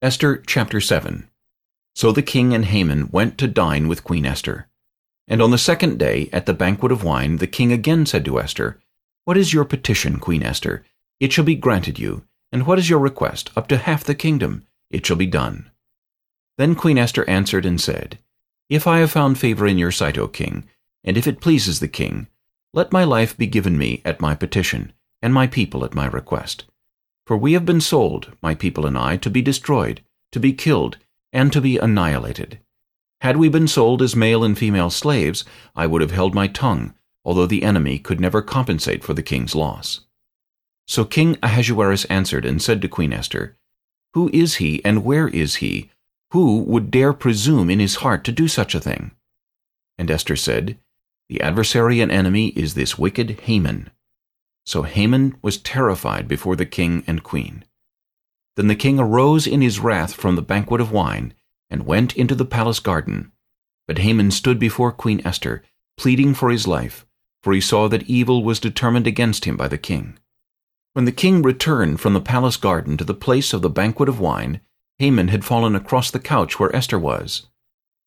Esther chapter 7 So the king and Haman went to dine with Queen Esther. And on the second day, at the banquet of wine, the king again said to Esther, What is your petition, Queen Esther? It shall be granted you. And what is your request? Up to half the kingdom. It shall be done. Then Queen Esther answered and said, If I have found favor in your sight, O king, and if it pleases the king, let my life be given me at my petition, and my people at my request. For we have been sold, my people and I, to be destroyed, to be killed, and to be annihilated. Had we been sold as male and female slaves, I would have held my tongue, although the enemy could never compensate for the king's loss. So King Ahasuerus answered and said to Queen Esther, Who is he, and where is he? Who would dare presume in his heart to do such a thing? And Esther said, The adversary and enemy is this wicked Haman. So Haman was terrified before the king and queen. Then the king arose in his wrath from the banquet of wine, and went into the palace garden. But Haman stood before Queen Esther, pleading for his life, for he saw that evil was determined against him by the king. When the king returned from the palace garden to the place of the banquet of wine, Haman had fallen across the couch where Esther was.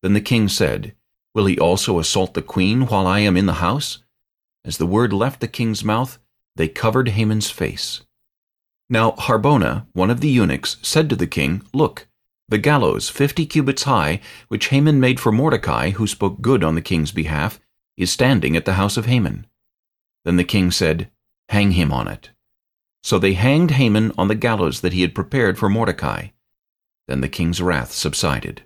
Then the king said, Will he also assault the queen while I am in the house? As the word left the king's mouth, they covered Haman's face. Now Harbona, one of the eunuchs, said to the king, Look, the gallows, fifty cubits high, which Haman made for Mordecai, who spoke good on the king's behalf, is standing at the house of Haman. Then the king said, Hang him on it. So they hanged Haman on the gallows that he had prepared for Mordecai. Then the king's wrath subsided.